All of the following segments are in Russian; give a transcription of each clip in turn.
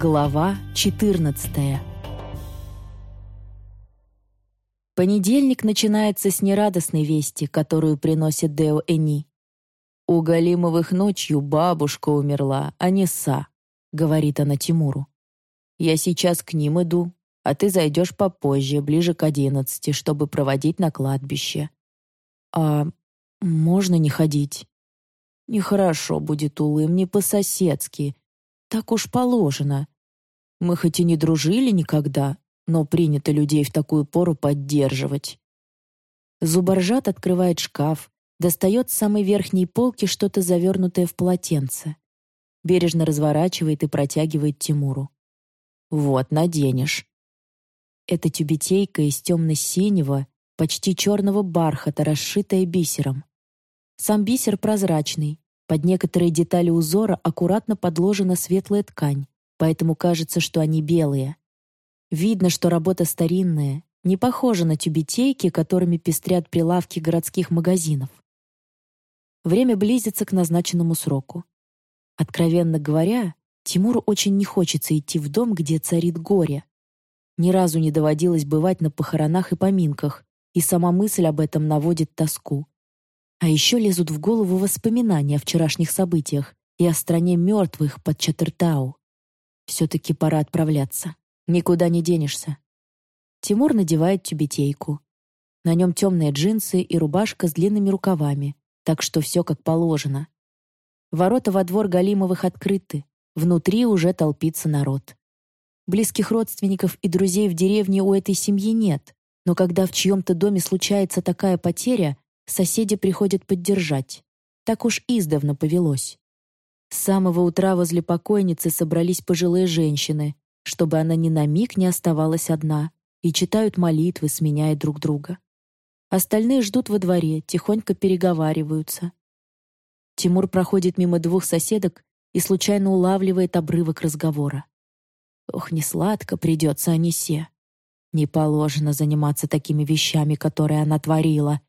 Глава 14 Понедельник начинается с нерадостной вести, которую приносит Део Эни. «У Галимовых ночью бабушка умерла, а не Са», — говорит она Тимуру. «Я сейчас к ним иду, а ты зайдешь попозже, ближе к одиннадцати, чтобы проводить на кладбище». «А можно не ходить?» «Нехорошо будет, Улым, не по-соседски. Так уж положено. Мы хоть и не дружили никогда, но принято людей в такую пору поддерживать. Зубаржат открывает шкаф, достает с самой верхней полки что-то завернутое в полотенце. Бережно разворачивает и протягивает Тимуру. «Вот, наденешь». Это тюбетейка из темно-синего, почти черного бархата, расшитая бисером. Сам бисер прозрачный, под некоторые детали узора аккуратно подложена светлая ткань, поэтому кажется, что они белые. Видно, что работа старинная, не похожа на тюбетейки, которыми пестрят прилавки городских магазинов. Время близится к назначенному сроку. Откровенно говоря, Тимуру очень не хочется идти в дом, где царит горе. Ни разу не доводилось бывать на похоронах и поминках, и сама мысль об этом наводит тоску. А еще лезут в голову воспоминания о вчерашних событиях и о стране мертвых под Чатыртау. Все-таки пора отправляться. Никуда не денешься. Тимур надевает тюбетейку. На нем темные джинсы и рубашка с длинными рукавами, так что все как положено. Ворота во двор Галимовых открыты, внутри уже толпится народ. Близких родственников и друзей в деревне у этой семьи нет, но когда в чьем-то доме случается такая потеря, соседи приходят поддержать. Так уж издавна повелось. С самого утра возле покойницы собрались пожилые женщины, чтобы она ни на миг не оставалась одна, и читают молитвы, сменяя друг друга. Остальные ждут во дворе, тихонько переговариваются. Тимур проходит мимо двух соседок и случайно улавливает обрывок разговора. Ох, не сладко придется Анисе. Не положено заниматься такими вещами, которые она творила.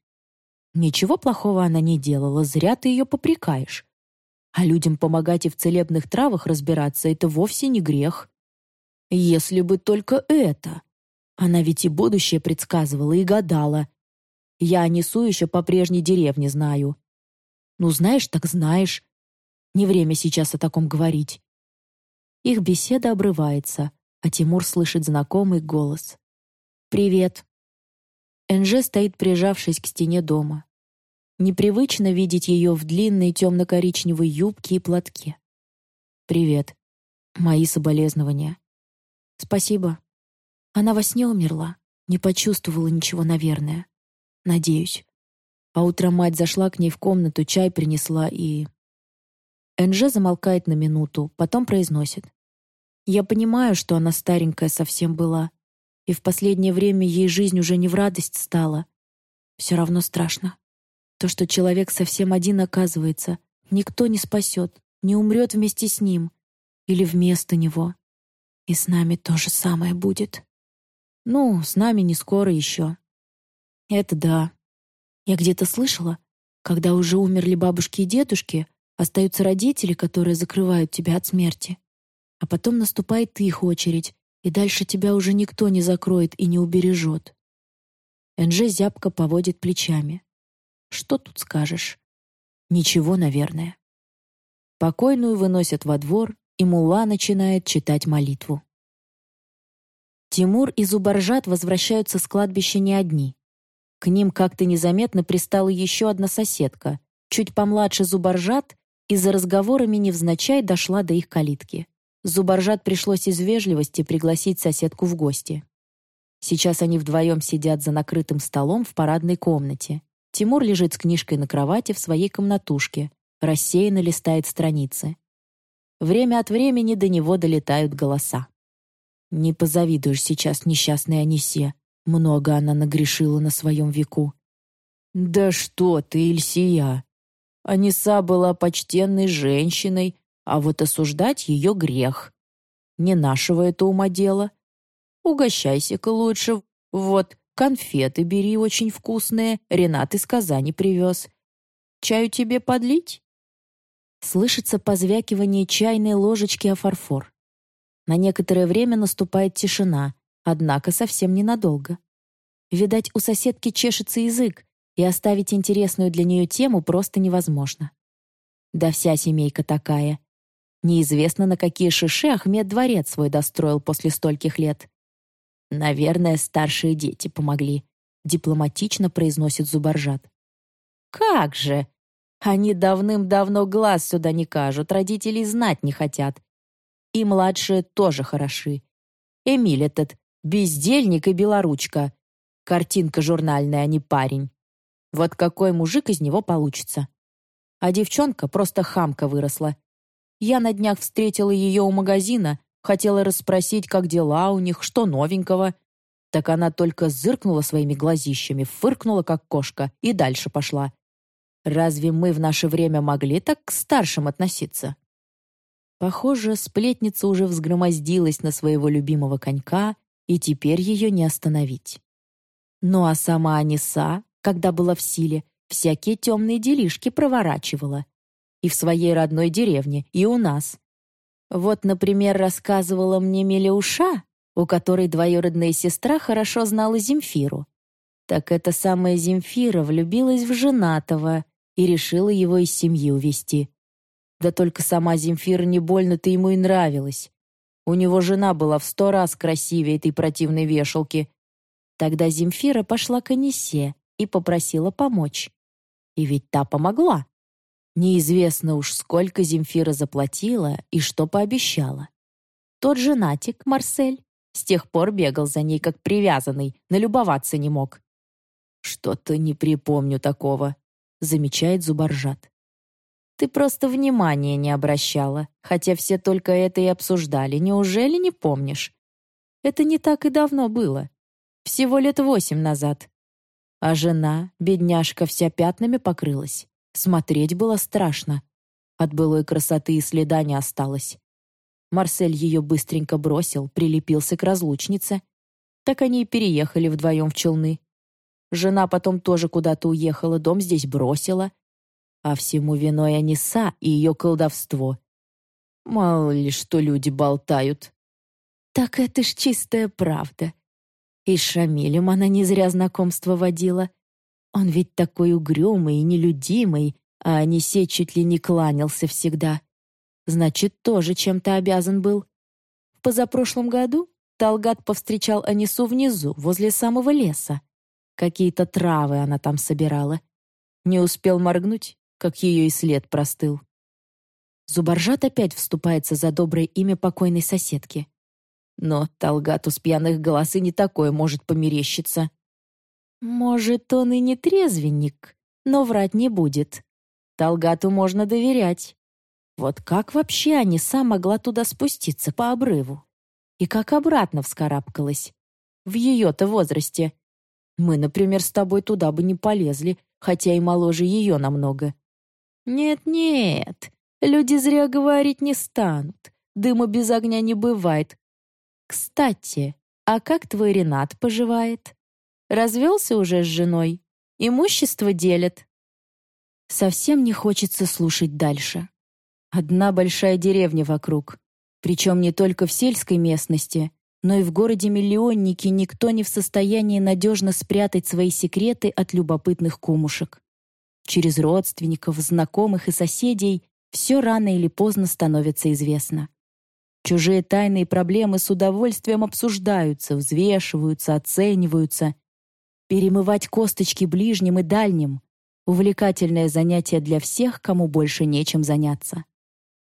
Ничего плохого она не делала, зря ты ее попрекаешь. А людям помогать и в целебных травах разбираться — это вовсе не грех. Если бы только это. Она ведь и будущее предсказывала, и гадала. Я несу еще по прежней деревне знаю. Ну, знаешь, так знаешь. Не время сейчас о таком говорить. Их беседа обрывается, а Тимур слышит знакомый голос. «Привет». Энже стоит, прижавшись к стене дома. Непривычно видеть ее в длинной темно-коричневой юбке и платке. «Привет. Мои соболезнования». «Спасибо. Она во сне умерла. Не почувствовала ничего, наверное. Надеюсь». А утром мать зашла к ней в комнату, чай принесла и... Энже замолкает на минуту, потом произносит. «Я понимаю, что она старенькая совсем была, и в последнее время ей жизнь уже не в радость стала. Все равно страшно. То, что человек совсем один оказывается, никто не спасет, не умрет вместе с ним или вместо него. И с нами то же самое будет. Ну, с нами не скоро еще. Это да. Я где-то слышала, когда уже умерли бабушки и дедушки, остаются родители, которые закрывают тебя от смерти. А потом наступает их очередь, и дальше тебя уже никто не закроет и не убережет. Энже зябко поводит плечами. Что тут скажешь? Ничего, наверное. Покойную выносят во двор, и мулла начинает читать молитву. Тимур и Зубаржат возвращаются с кладбища не одни. К ним как-то незаметно пристала еще одна соседка, чуть помладше Зубаржат, и за разговорами невзначай дошла до их калитки. Зубаржат пришлось из вежливости пригласить соседку в гости. Сейчас они вдвоем сидят за накрытым столом в парадной комнате. Тимур лежит с книжкой на кровати в своей комнатушке, рассеянно листает страницы. Время от времени до него долетают голоса. Не позавидуешь сейчас несчастной Анисе. Много она нагрешила на своем веку. «Да что ты, Ильсия! Аниса была почтенной женщиной, а вот осуждать ее грех. Не нашего это ума дело. Угощайся-ка лучше. Вот, конфеты бери очень вкусные, Ренат из Казани привез. Чаю тебе подлить?» Слышится позвякивание чайной ложечки о фарфор. На некоторое время наступает тишина, однако совсем ненадолго. Видать, у соседки чешется язык, и оставить интересную для нее тему просто невозможно. Да вся семейка такая. Неизвестно, на какие шиши Ахмед дворец свой достроил после стольких лет. «Наверное, старшие дети помогли», — дипломатично произносит Зубаржат. «Как же! Они давным-давно глаз сюда не кажут, родителей знать не хотят. И младшие тоже хороши. Эмиль этот, бездельник и белоручка. Картинка журнальная, а не парень. Вот какой мужик из него получится. А девчонка просто хамка выросла. Я на днях встретила ее у магазина, хотела расспросить, как дела у них, что новенького. Так она только зыркнула своими глазищами, фыркнула, как кошка, и дальше пошла. Разве мы в наше время могли так к старшим относиться? Похоже, сплетница уже взгромоздилась на своего любимого конька, и теперь ее не остановить. Ну а сама Аниса, когда была в силе, всякие темные делишки проворачивала. И в своей родной деревне, и у нас. Вот, например, рассказывала мне Мелеуша, у которой двоюродная сестра хорошо знала Земфиру. Так эта самая Земфира влюбилась в женатого и решила его из семьи увести. Да только сама Земфира не больно-то ему и нравилась. У него жена была в сто раз красивее этой противной вешалки. Тогда Земфира пошла к Анисе и попросила помочь. И ведь та помогла. Неизвестно уж, сколько Земфира заплатила и что пообещала. Тот женатик, Марсель, с тех пор бегал за ней как привязанный, налюбоваться не мог. «Что-то не припомню такого», — замечает Зубаржат. «Ты просто внимания не обращала, хотя все только это и обсуждали. Неужели не помнишь? Это не так и давно было. Всего лет восемь назад. А жена, бедняжка, вся пятнами покрылась. Смотреть было страшно. От былой красоты и следа не осталось. Марсель ее быстренько бросил, прилепился к разлучнице. Так они и переехали вдвоем в Челны. Жена потом тоже куда-то уехала, дом здесь бросила. А всему виной Аниса и ее колдовство. Мало ли, что люди болтают. Так это ж чистая правда. И с Шамилем она не зря знакомство водила. Он ведь такой угрюмый и нелюдимый, а Анисе чуть ли не кланялся всегда. Значит, тоже чем-то обязан был. В позапрошлом году Талгат повстречал Анису внизу, возле самого леса. Какие-то травы она там собирала. Не успел моргнуть, как ее и след простыл. Зубаржат опять вступается за доброе имя покойной соседки. Но Талгату с пьяных голос и не такое может померещиться. Может, он и не трезвенник, но врать не будет. Талгату можно доверять. Вот как вообще Аниса могла туда спуститься по обрыву? И как обратно вскарабкалась? В ее-то возрасте. Мы, например, с тобой туда бы не полезли, хотя и моложе ее намного. Нет-нет, люди зря говорить не станут. Дыма без огня не бывает, кстати, а как твой Ренат поживает? Развелся уже с женой? Имущество делят?» Совсем не хочется слушать дальше. Одна большая деревня вокруг. Причем не только в сельской местности, но и в городе-миллионнике никто не в состоянии надежно спрятать свои секреты от любопытных кумушек. Через родственников, знакомых и соседей все рано или поздно становится известно. Чужие тайные проблемы с удовольствием обсуждаются, взвешиваются, оцениваются. Перемывать косточки ближним и дальним — увлекательное занятие для всех, кому больше нечем заняться.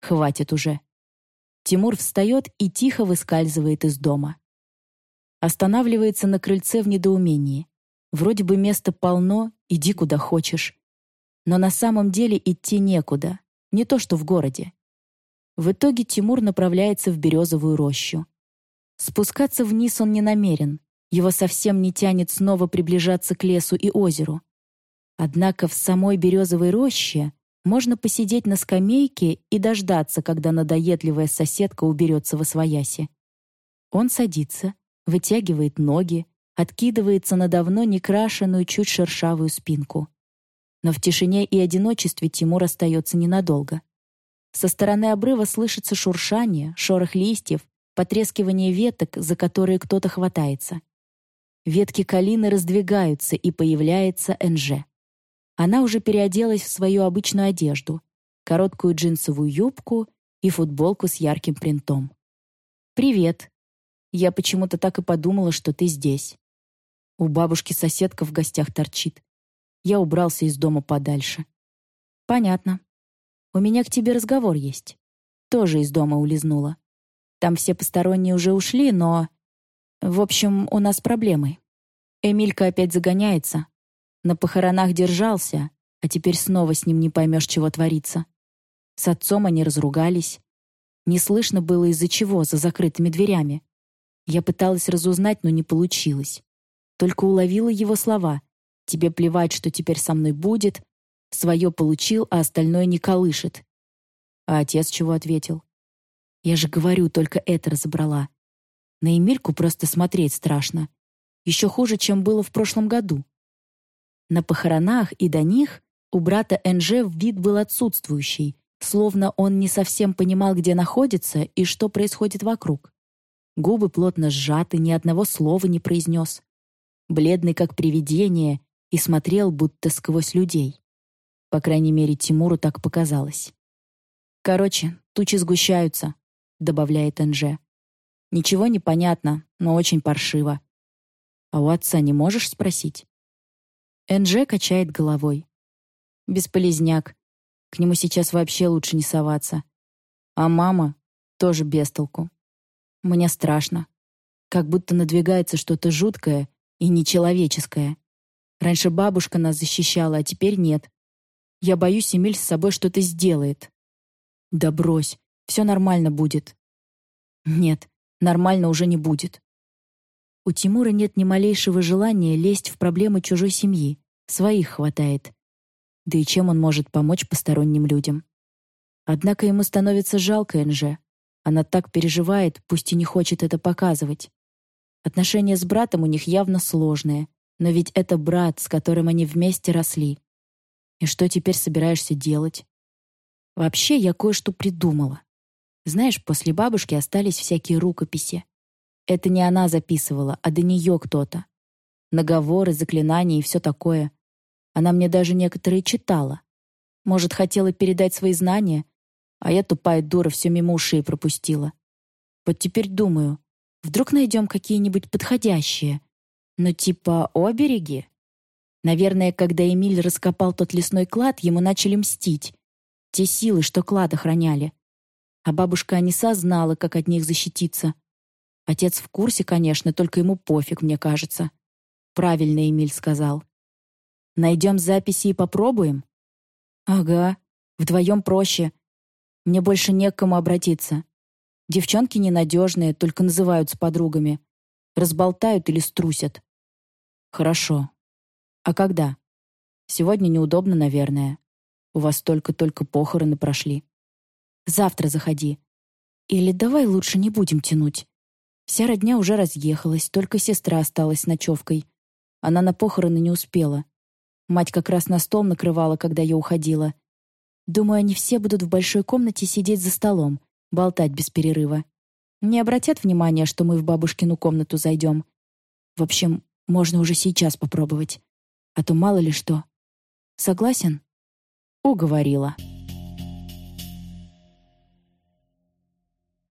Хватит уже. Тимур встает и тихо выскальзывает из дома. Останавливается на крыльце в недоумении. Вроде бы места полно, иди куда хочешь. Но на самом деле идти некуда, не то что в городе. В итоге Тимур направляется в березовую рощу. Спускаться вниз он не намерен. Его совсем не тянет снова приближаться к лесу и озеру. Однако в самой березовой роще можно посидеть на скамейке и дождаться, когда надоедливая соседка уберется во свояси. Он садится, вытягивает ноги, откидывается на давно некрашенную, чуть шершавую спинку. Но в тишине и одиночестве Тимур остается ненадолго. Со стороны обрыва слышится шуршание, шорох листьев, потрескивание веток, за которые кто-то хватается. Ветки калины раздвигаются, и появляется НЖ. Она уже переоделась в свою обычную одежду, короткую джинсовую юбку и футболку с ярким принтом. «Привет. Я почему-то так и подумала, что ты здесь. У бабушки соседка в гостях торчит. Я убрался из дома подальше. Понятно. У меня к тебе разговор есть. Тоже из дома улизнула. Там все посторонние уже ушли, но... В общем, у нас проблемы. Эмилька опять загоняется. На похоронах держался, а теперь снова с ним не поймешь, чего творится. С отцом они разругались. Не слышно было из-за чего, за закрытыми дверями. Я пыталась разузнать, но не получилось. Только уловила его слова. «Тебе плевать, что теперь со мной будет. Свое получил, а остальное не колышет». А отец чего ответил? «Я же говорю, только это разобрала. На Эмильку просто смотреть страшно. Еще хуже, чем было в прошлом году. На похоронах и до них у брата НЖ вид был отсутствующий, словно он не совсем понимал, где находится и что происходит вокруг. Губы плотно сжаты, ни одного слова не произнес. Бледный, как привидение, и смотрел, будто сквозь людей. По крайней мере, Тимуру так показалось. «Короче, тучи сгущаются», — добавляет НЖ. Ничего не понятно, но очень паршиво. А у отца не можешь спросить? НЖ качает головой. Бесполезняк. К нему сейчас вообще лучше не соваться. А мама тоже без толку. Мне страшно. Как будто надвигается что-то жуткое и нечеловеческое. Раньше бабушка нас защищала, а теперь нет. Я боюсь, Эмиль с собой что-то сделает. Да брось, все нормально будет. Нет, нормально уже не будет. У Тимура нет ни малейшего желания лезть в проблемы чужой семьи. Своих хватает. Да и чем он может помочь посторонним людям? Однако ему становится жалко Энже. Она так переживает, пусть и не хочет это показывать. Отношения с братом у них явно сложные, но ведь это брат, с которым они вместе росли. И что теперь собираешься делать? Вообще, я кое-что придумала. Знаешь, после бабушки остались всякие рукописи. Это не она записывала, а до нее кто-то. Наговоры, заклинания и все такое. Она мне даже некоторые читала. Может, хотела передать свои знания, а я, тупая дура, все мимо ушей пропустила. Вот теперь думаю, вдруг найдем какие-нибудь подходящие. Ну, типа обереги? Наверное, когда Эмиль раскопал тот лесной клад, ему начали мстить. Те силы, что клад охраняли. А бабушка Аниса знала, как от них защититься. Отец в курсе, конечно, только ему пофиг, мне кажется. Правильно Эмиль сказал. Найдем записи и попробуем? Ага, вдвоем проще. Мне больше не к кому обратиться. Девчонки ненадежные, только называются подругами. Разболтают или струсят. Хорошо. А когда? Сегодня неудобно, наверное. У вас только-только похороны прошли. Завтра заходи. Или давай лучше не будем тянуть. Вся родня уже разъехалась, только сестра осталась с ночевкой. Она на похороны не успела. Мать как раз на стол накрывала, когда я уходила. Думаю, они все будут в большой комнате сидеть за столом, болтать без перерыва. Не обратят внимания, что мы в бабушкину комнату зайдем. В общем, можно уже сейчас попробовать. А то мало ли что. Согласен? Уговорила.